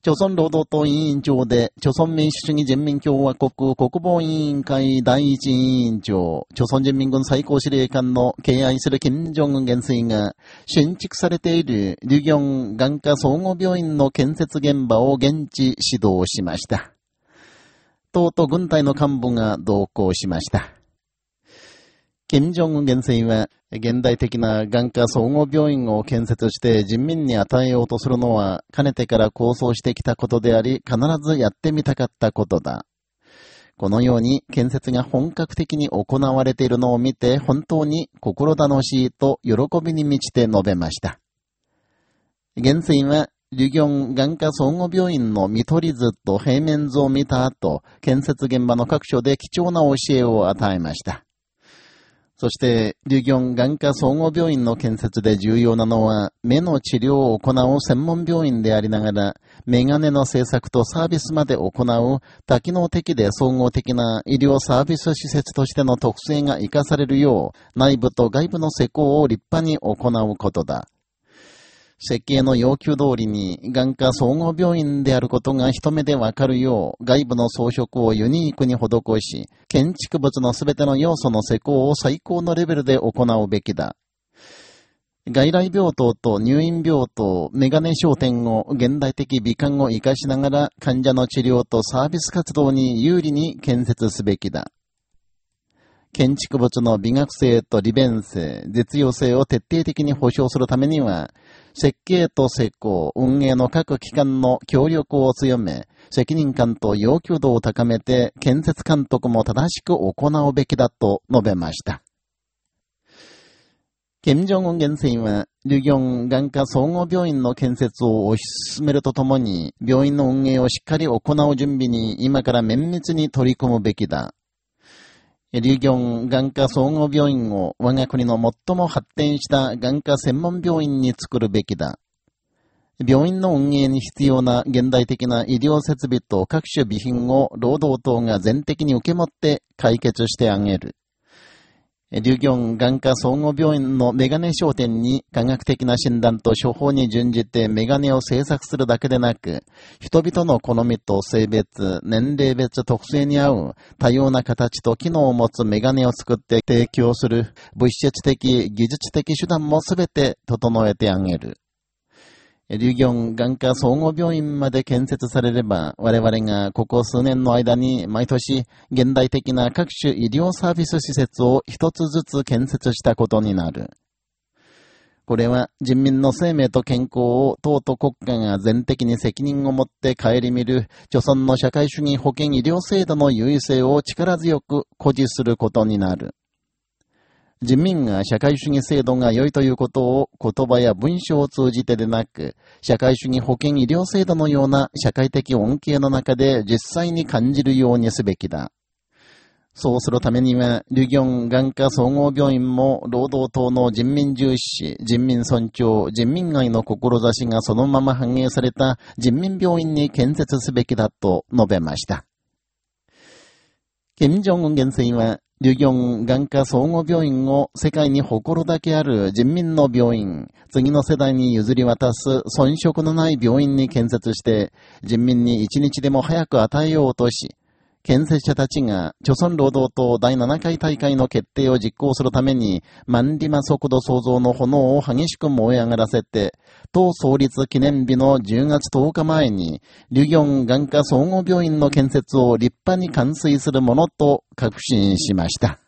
朝鮮労働党委員長で、朝鮮民主主義人民共和国国防委員会第一委員長、朝鮮人民軍最高司令官の敬愛する金正恩元帥が、新築されているリュギョン眼科総合病院の建設現場を現地指導しました。党と軍隊の幹部が同行しました。金正恩元帥は、現代的な眼科総合病院を建設して人民に与えようとするのは、かねてから構想してきたことであり、必ずやってみたかったことだ。このように建設が本格的に行われているのを見て、本当に心楽しいと喜びに満ちて述べました。元帥は、リュギョン眼科総合病院の見取り図と平面図を見た後、建設現場の各所で貴重な教えを与えました。そして、リュギョン眼科総合病院の建設で重要なのは、目の治療を行う専門病院でありながら、メガネの製作とサービスまで行う多機能的で総合的な医療サービス施設としての特性が活かされるよう、内部と外部の施工を立派に行うことだ。設計の要求通りに眼科総合病院であることが一目でわかるよう外部の装飾をユニークに施し、建築物のすべての要素の施工を最高のレベルで行うべきだ。外来病棟と入院病棟、メガネ商店を現代的美観を活かしながら患者の治療とサービス活動に有利に建設すべきだ。建築物の美学性と利便性、実用性を徹底的に保障するためには、設計と施工、運営の各機関の協力を強め、責任感と要求度を高めて、建設監督も正しく行うべきだと述べました。金正恩元帥は、リュギョン眼科総合病院の建設を推し進めるとともに、病院の運営をしっかり行う準備に今から綿密に取り組むべきだ。リュギョン眼科総合病院を我が国の最も発展した眼科専門病院に作るべきだ。病院の運営に必要な現代的な医療設備と各種備品を労働党が全的に受け持って解決してあげる。リュギョン眼科総合病院のメガネ商店に科学的な診断と処方に準じてメガネを製作するだけでなく、人々の好みと性別、年齢別特性に合う多様な形と機能を持つメガネを作って提供する物質的、技術的手段もすべて整えてあげる。リュギョン眼科総合病院まで建設されれば、我々がここ数年の間に毎年現代的な各種医療サービス施設を一つずつ建設したことになる。これは人民の生命と健康を党と国家が全的に責任を持って顧みる、著存の社会主義保険医療制度の優位性を力強く誇示することになる。人民が社会主義制度が良いということを言葉や文章を通じてでなく、社会主義保険医療制度のような社会的恩恵の中で実際に感じるようにすべきだ。そうするためには、リュギョン眼科総合病院も労働党の人民重視、人民尊重、人民愛の志がそのまま反映された人民病院に建設すべきだと述べました。金正恩元帥は、リュギョン眼科総合病院を世界に誇るだけある人民の病院、次の世代に譲り渡す遜色のない病院に建設して、人民に一日でも早く与えようとし、建設者たちが、朝鮮労働党第7回大会の決定を実行するために、万里馬速度創造の炎を激しく燃え上がらせて、党創立記念日の10月10日前に、リュギョン眼科総合病院の建設を立派に完遂するものと確信しました。